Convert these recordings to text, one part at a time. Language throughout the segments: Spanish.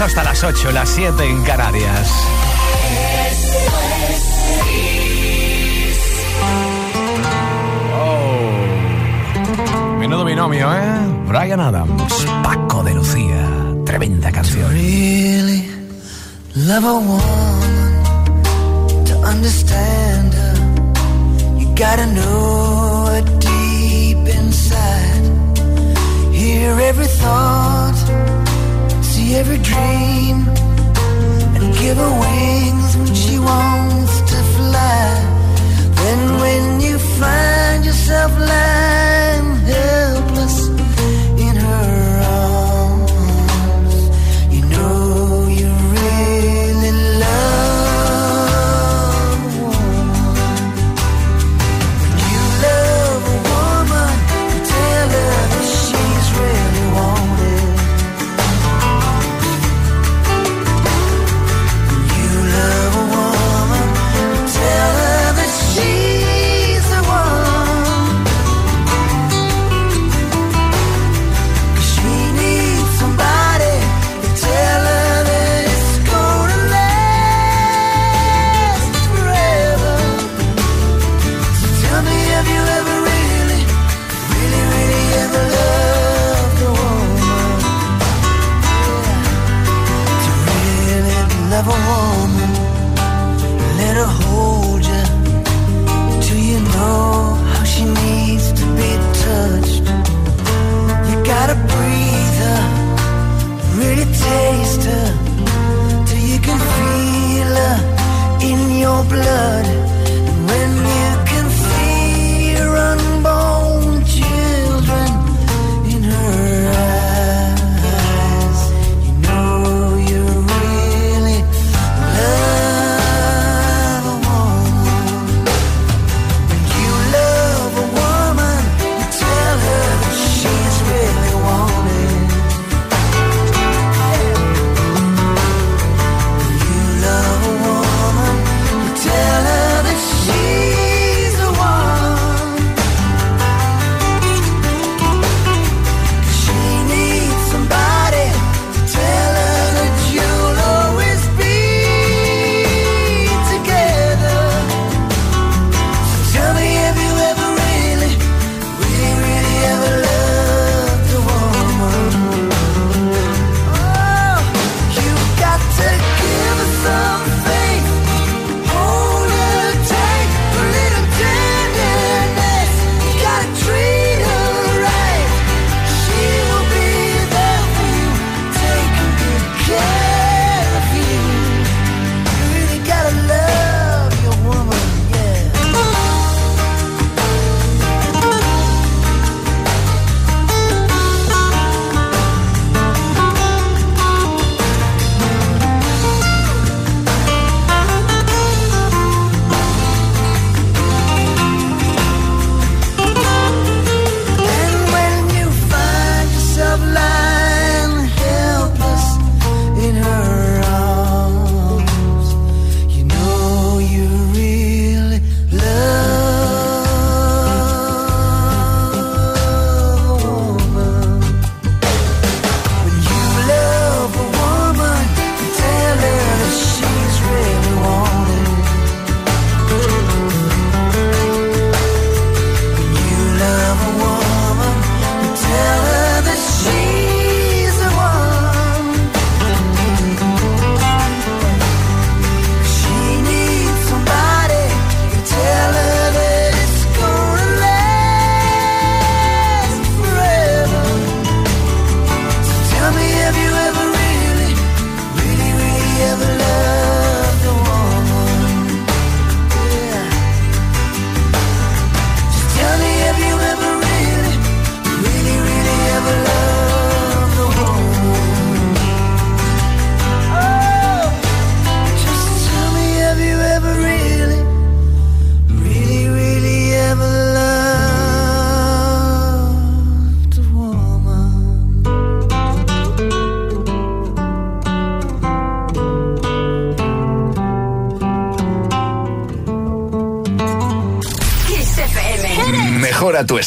Hasta las 8, las 7 en Canarias. Oh. Menudo binomio, ¿eh? Brian Adams, Paco de Lucía. Tremenda canción. Really love a woman to understand her. You gotta know her deep inside. Hear every thought. Every dream and give her wings when she wants to fly. Then when you find yourself lying helpless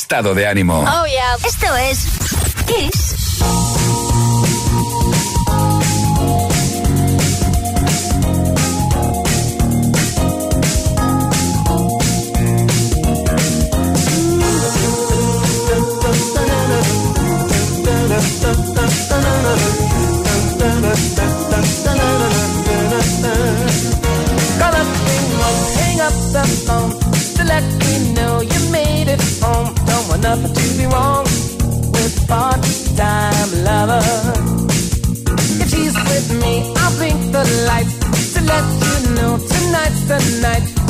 estado de ánimo. Oh, yeah. Esto es. wrong with part-time lover. If she's with me, I'll blink the lights to let you know tonight's the night.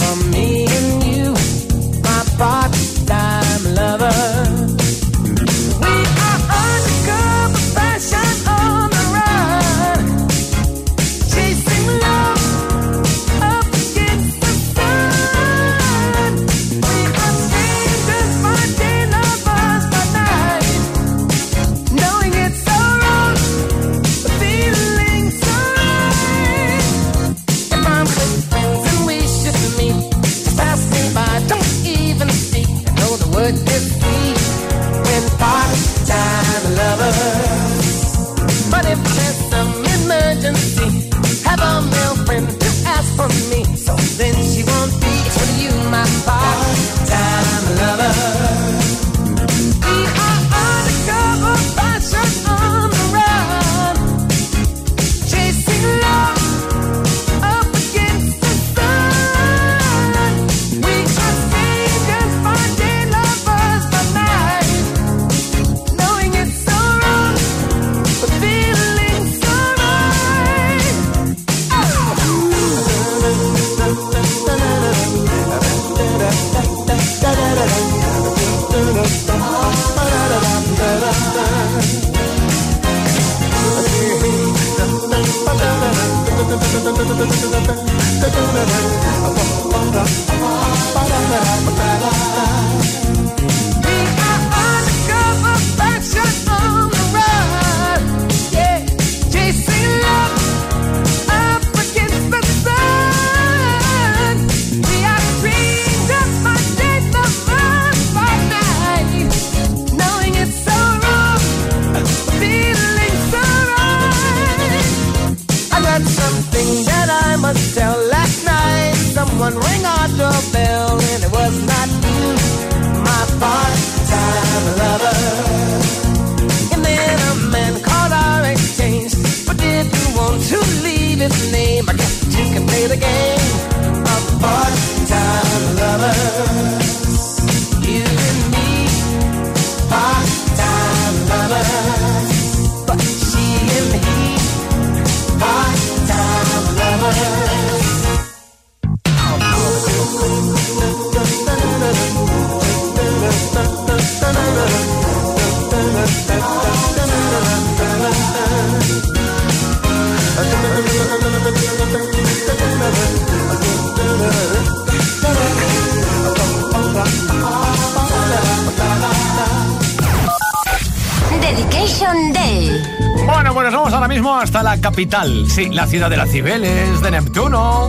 Capital. Sí, la ciudad de las Cibeles, de Neptuno,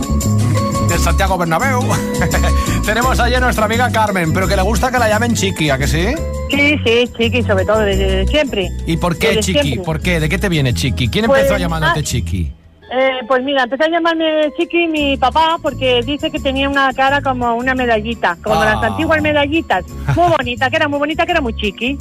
de Santiago Bernabéu. Tenemos allí a nuestra amiga Carmen, pero que le gusta que la llamen Chiqui, ¿a que sí? Sí, sí, Chiqui, sobre todo desde siempre. ¿Y por qué Chiqui? ¿Por qué? ¿De qué te viene Chiqui? ¿Quién empezó pues, llamándote ah, Chiqui? Eh, pues mira, empecé a llamarme Chiqui mi papá porque dice que tenía una cara como una medallita, como las ah. antiguas medallitas. Muy bonita, que era muy bonita, que era muy chiqui.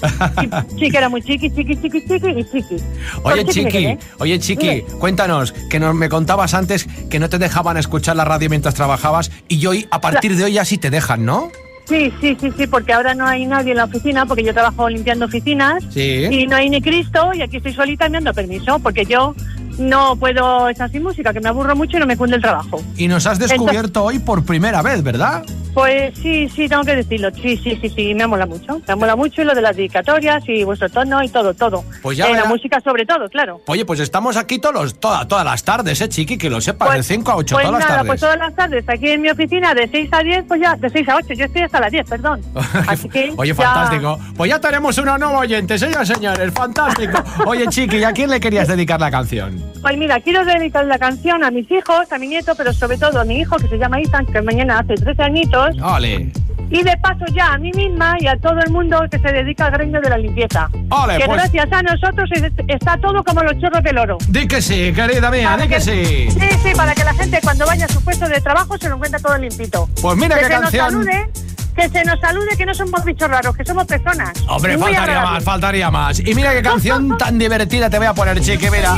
Sí, que era muy chiqui, chiqui, chiqui, chiqui y chiqui. Oye, Chiqui, oye, Chiqui, cuéntanos, que nos, me contabas antes que no te dejaban escuchar la radio mientras trabajabas y hoy, a partir de hoy ya sí te dejan, ¿no? Sí, sí, sí, sí, porque ahora no hay nadie en la oficina, porque yo trabajo limpiando oficinas y no hay ni Cristo y aquí estoy solita y me dando permiso, porque yo no puedo estar sin música, que me aburro mucho y no me cunde el trabajo. Y nos has descubierto hoy por primera vez, ¿verdad? Pues sí, sí, tengo que decirlo. Sí, sí, sí, sí, me mola mucho. Me mola mucho y lo de las dedicatorias y vuestro tono y todo, todo. Pues ya. Eh, la música sobre todo, claro. Oye, pues estamos aquí todos toda, todas las tardes, ¿eh, Chiqui? Que lo sepas, de 5 pues, a 8 pues todas nada, las tardes. Pues todas las tardes, aquí en mi oficina, de 6 a 10, pues ya, de 6 a 8. Yo estoy hasta las 10, perdón. Así que. Oye, fantástico. Pues ya tenemos una nueva oyente, señores señores, fantástico. Oye, Chiqui, ¿y a quién le querías dedicar la canción? Pues mira, quiero dedicar la canción a mis hijos, a mi nieto, pero sobre todo a mi hijo que se llama Ethan, que mañana hace 13 añitos. Vale. Y de paso ya a mí misma y a todo el mundo que se dedica al gremio de la limpieza. que pues- gracias a nosotros está todo como los chorros del oro. Di que sí, querida mía, di que, sí. Sí, sí, para que la gente cuando vaya a su puesto de trabajo se lo encuentre todo limpito. Pues mira que qué se canción... Nos salude, que se nos salude que no somos bichos raros, que somos personas. Hombre, faltaría más, faltaría más. Y mira qué canción tan divertida te voy a poner, chique, mira.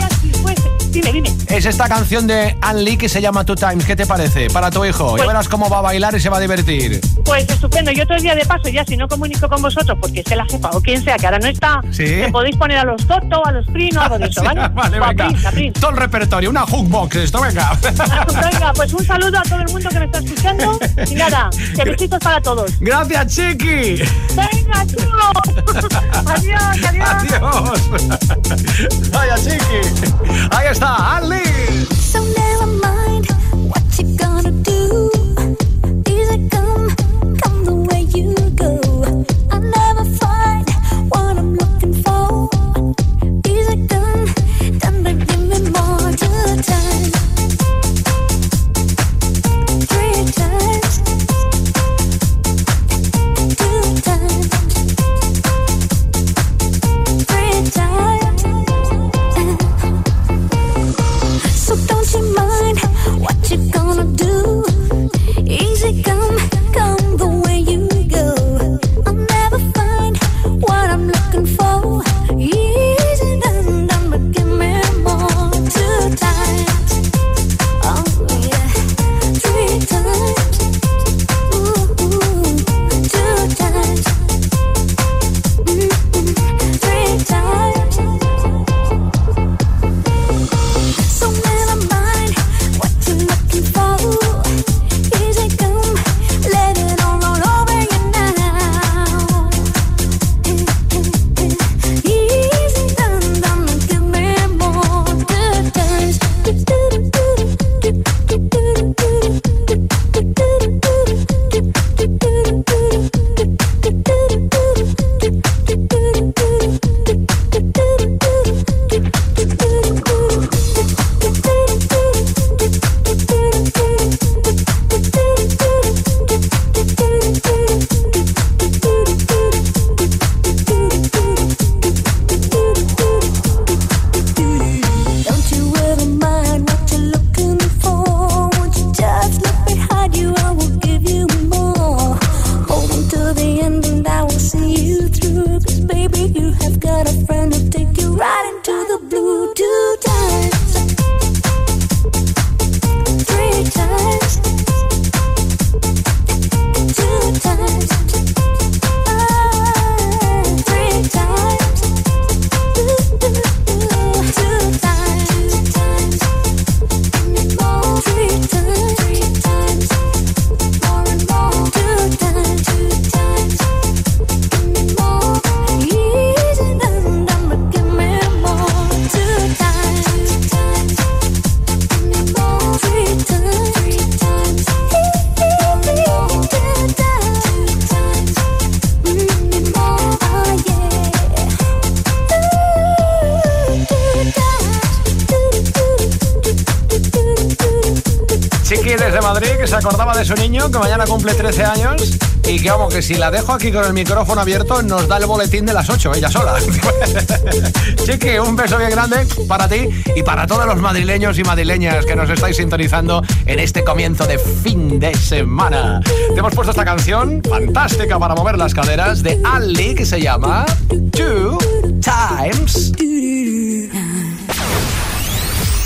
Dime, dime. Es esta canción de Anne Lee que se llama Two Times. ¿Qué te parece? Para tu hijo. ya pues- verás cómo va a bailar y se va a divertir. Pues estupendo. Yo todo el día de paso, ya si no comunico con vosotros, porque es la jefa o quien sea que ahora no está, ¿Sí? podéis poner a los Toto, a los Prino, algo de eso, ¿vale? vale, venga. Todo el repertorio, una hookbox esto, venga. venga, pues un saludo a todo el mundo que me está escuchando. Y nada, que besitos para todos. Gracias, Chiqui. Venga, chicos. adiós, adiós. Adiós. Vaya, Chiqui. Ahí está. Está Ali. So never mind acordaba de su niño que mañana cumple 13 años y que vamos, que si la dejo aquí con el micrófono abierto nos da el boletín de las 8, ella sola. Chiqui, un beso bien grande para ti y para todos los madrileños y madrileñas que nos estáis sintonizando en este comienzo de fin de semana. Te hemos puesto esta canción fantástica para mover las caderas de Ali que se llama Two Times.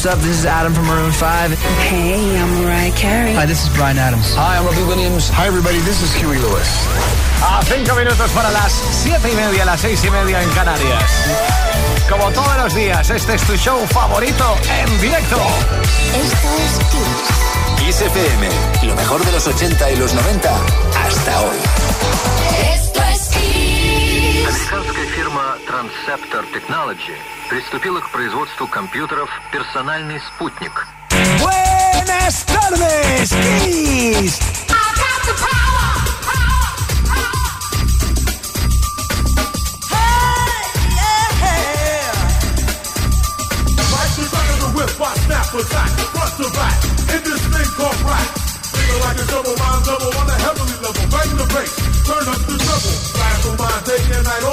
What's up? This is Adam from Maroon 5. Hey, I'm Mariah Carey. Hi, this is Brian Adams. Hi, I'm Robbie Williams. Hi, everybody. This is Huey Lewis. A cinco minutos para las siete y media, las seis y media en Canarias. Como todos los días, este es tu show favorito en directo. Esto es Kiss. Kiss FM, lo mejor de los 80 y los 90 hasta hoy. Transceptor Technology приступила к производству компьютеров «Персональный спутник». Buenas tardes, Kiss. Right to back of the whip, I snap attack, front to back, in this thing called rap. Feeling like a double rhyme double on a heavenly level. Bang the bass, turn up the treble. Blast the mind day and night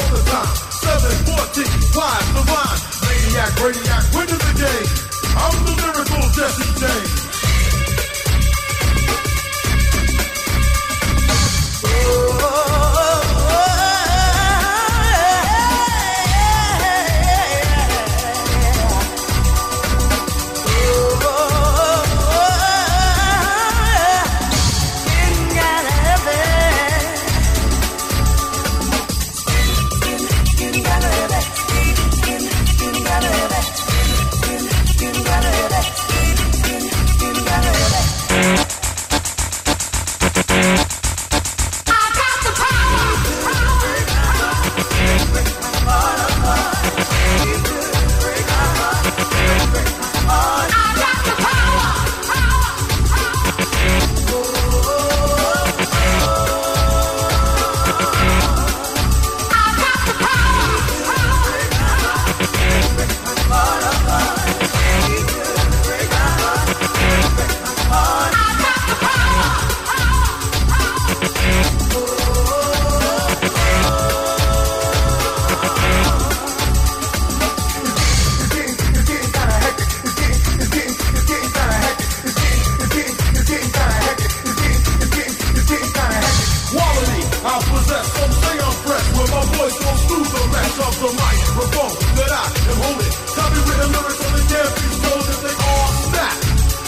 Am holding Copywritten lyrics on the can't be stolen They all snap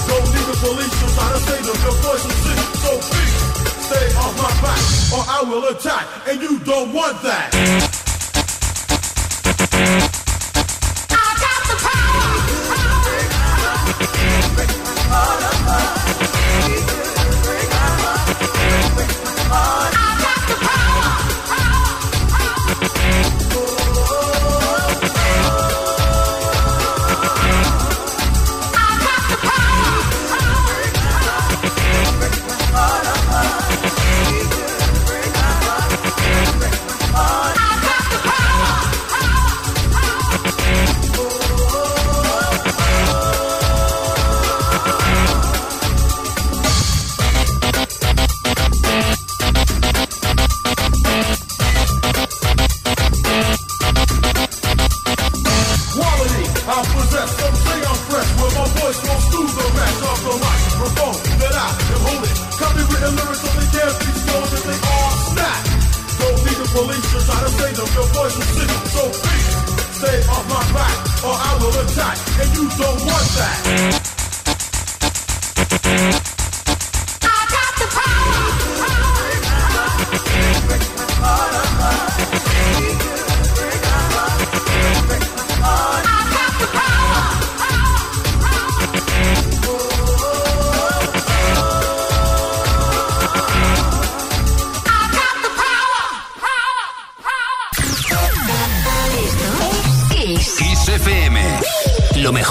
Don't need the police to try to save them. Your voice will sing, so please Stay off my back Or I will attack And you don't want that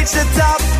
reach the top.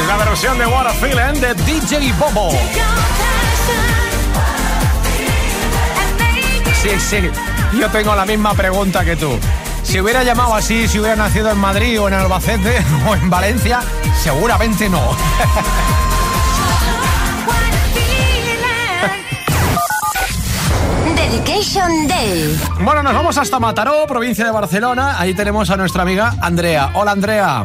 Es la versión de What a Feeling de DJ Bobo. Sí, sí. Yo tengo la misma pregunta que tú. Si hubiera llamado así, si hubiera nacido en Madrid o en Albacete o en Valencia, seguramente no. Dedication Day. Bueno, nos vamos hasta Mataró, provincia de Barcelona. Ahí tenemos a nuestra amiga Andrea. Hola, Andrea.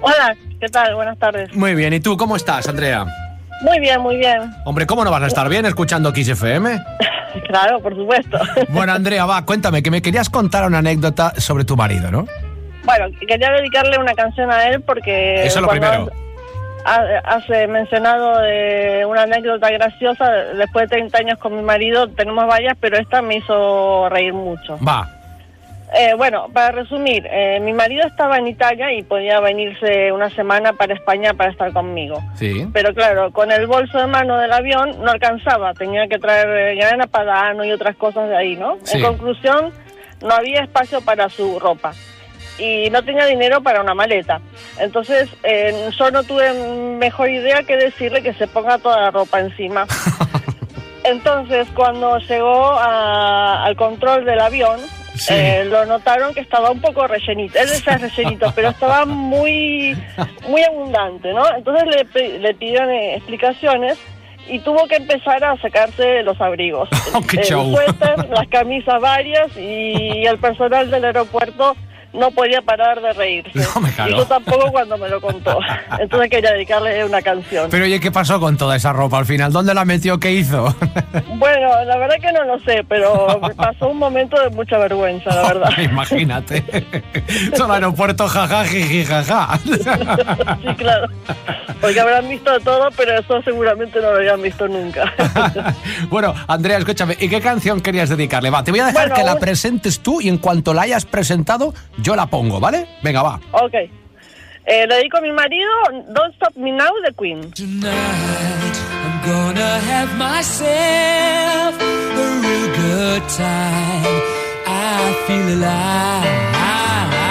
Hola, ¿qué tal? Buenas tardes. Muy bien. ¿Y tú cómo estás, Andrea? Muy bien, muy bien. Hombre, ¿cómo no vas a estar bien escuchando Kiss FM? Claro, por supuesto. Bueno, Andrea, va, cuéntame, que me querías contar una anécdota sobre tu marido, ¿no? Bueno, quería dedicarle una canción a él porque... Eso es lo cuando primero. Ha- Hace mencionado de una anécdota graciosa, después de 30 años con mi marido, tenemos varias, pero esta me hizo reír mucho. Va. Eh, bueno, para resumir, eh, mi marido estaba en Italia y podía venirse una semana para España para estar conmigo. Sí. Pero claro, con el bolso de mano del avión no alcanzaba, tenía que traer eh, grana padano y otras cosas de ahí, ¿no? Sí. En conclusión, no había espacio para su ropa y no tenía dinero para una maleta. Entonces, eh, yo no tuve mejor idea que decirle que se ponga toda la ropa encima. Entonces, cuando llegó a- al control del avión, Sí. eh, lo notaron que estaba un poco rellenito. Él decía rellenito, pero estaba muy, muy abundante, ¿no? Entonces le, le pidieron eh, explicaciones y tuvo que empezar a sacarse los abrigos. qué el suéter, las camisas varias y el personal del aeropuerto no podía parar de reírse. No, me y yo tampoco cuando me lo contó. Entonces quería dedicarle una canción. Pero oye, ¿qué pasó con toda esa ropa al final? ¿Dónde la metió? ¿Qué hizo? bueno, la verdad que no lo sé, pero pasó un momento de mucha vergüenza, la verdad. Imagínate. Son aeropuerto jajaja, jajaja. sí, claro. Porque habrán visto todo, pero eso seguramente no lo habían visto nunca. bueno, Andrea, escúchame, ¿y qué canción querías dedicarle? Va, te voy a dejar que la presentes tú y en cuanto la hayas presentado, yo la pongo, ¿vale? Venga, va. Ok. Eh, le dedico a mi marido Don't Stop Me Now de Queen. Tonight, I'm gonna have myself a real good time. I feel alive.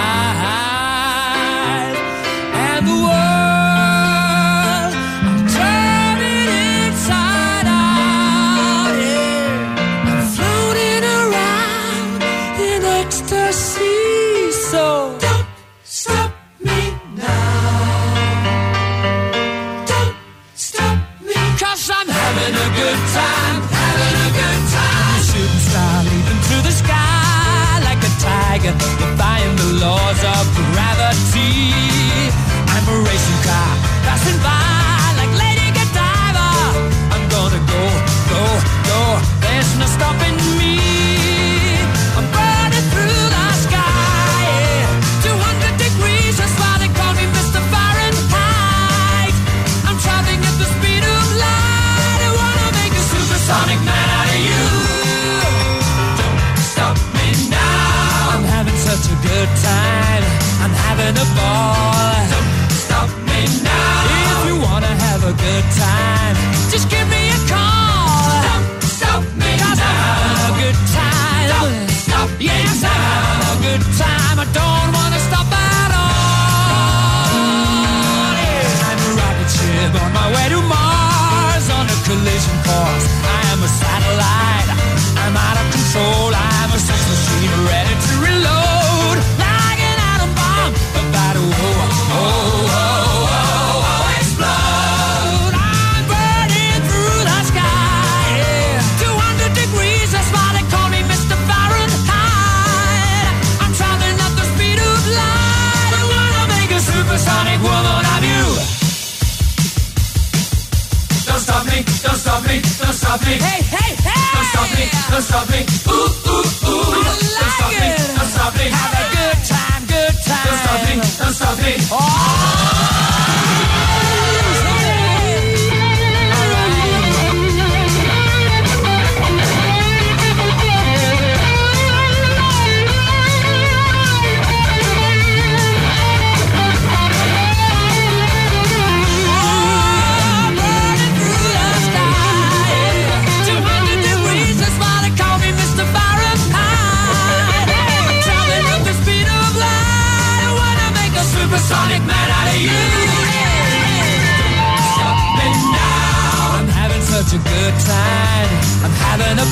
Don't stop me. Hey, hey, hey. Don't stop me. Don't stop me. Ooh, ooh, ooh. I like don't stop it. me. Don't stop me. Have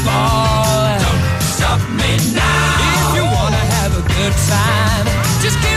ball. Don't stop me now. If you wanna have a good time, just keep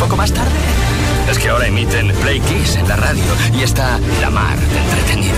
poco más tarde? Es que ahora emiten Play Kiss en la radio y está la mar entretenido.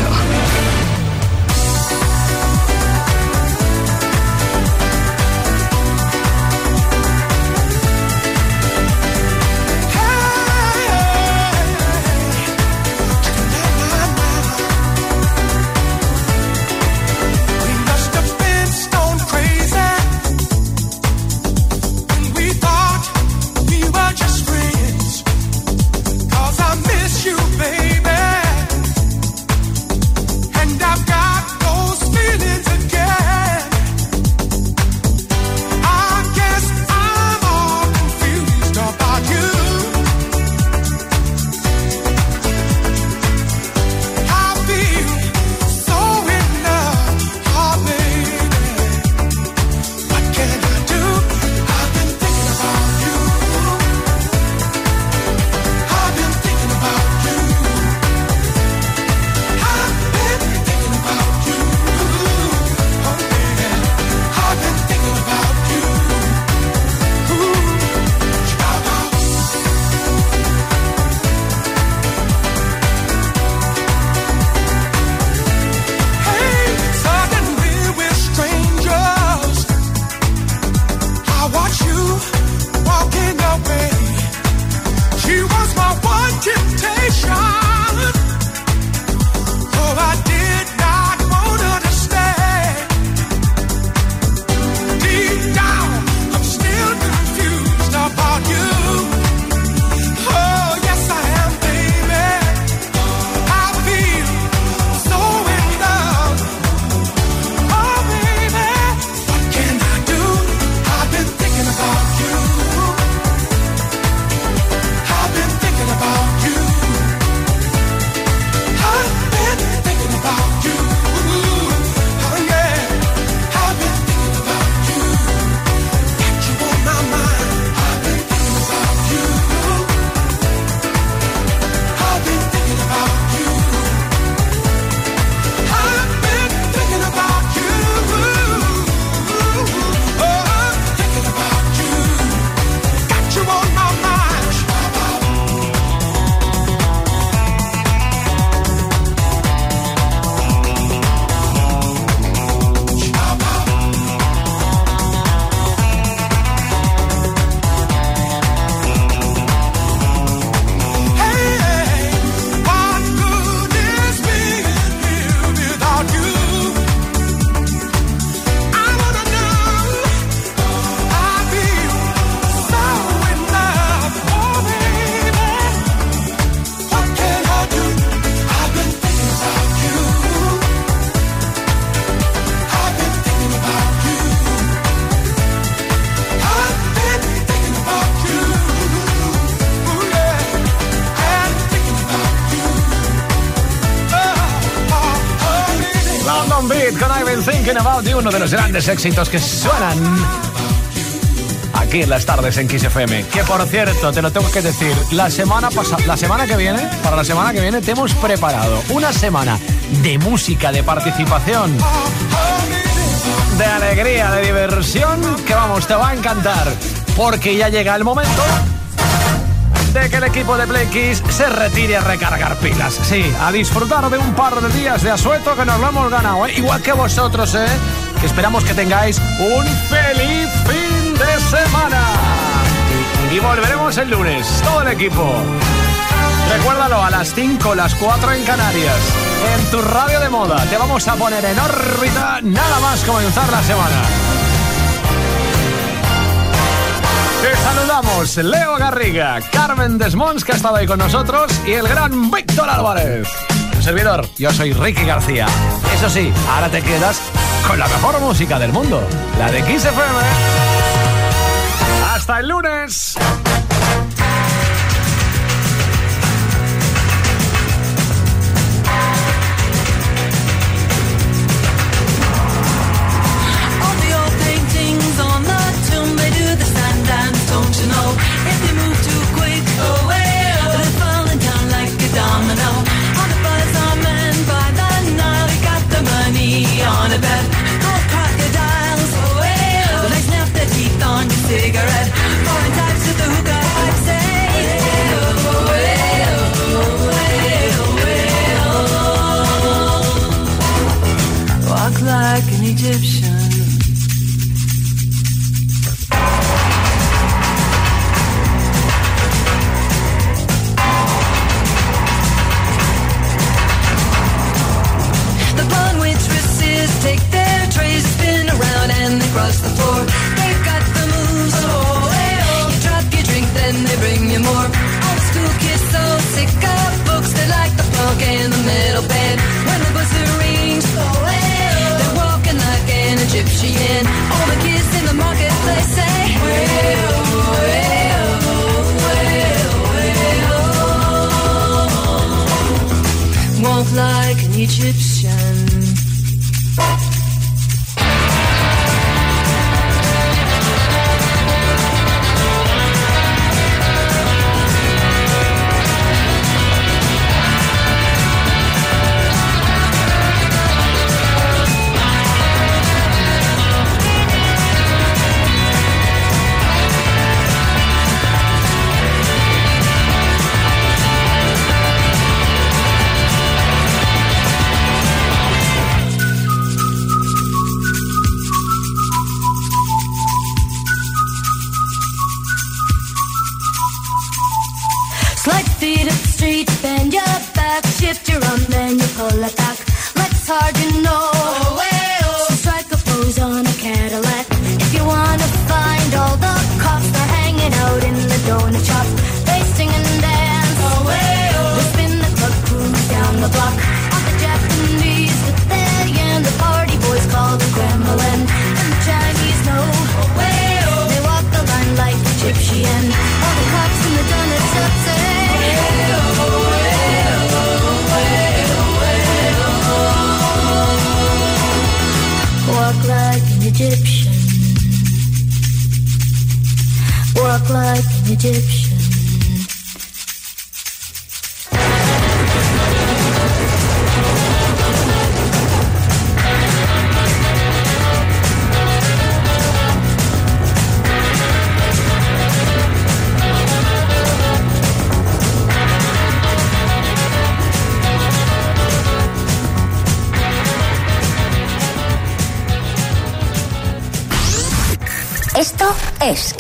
Thinking about you, uno de los grandes éxitos que suenan aquí en las tardes en Kiss FM. Que por cierto, te lo tengo que decir, la semana pasada, la semana que viene, para la semana que viene te hemos preparado una semana de música, de participación, de alegría, de diversión, que vamos, te va a encantar, porque ya llega el momento de que el equipo de Play se retire a recargar pilas. Sí, a disfrutar de un par de días de asueto que nos lo hemos ganado, ¿eh? igual que vosotros, ¿eh? Que esperamos que tengáis un feliz fin de semana. Y volveremos el lunes, todo el equipo. Recuérdalo, a las 5, las 4 en Canarias, en tu radio de moda, te vamos a poner en órbita nada más comenzar la semana. Te saludamos, Leo Garriga, Carmen Desmons, que ha estado ahí con nosotros, y el gran Víctor Álvarez. Servidor, yo soy Ricky García. Eso sí, ahora te quedas con la mejor música del mundo, la de Kiss FM. ¡Hasta el lunes!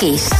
Kiss.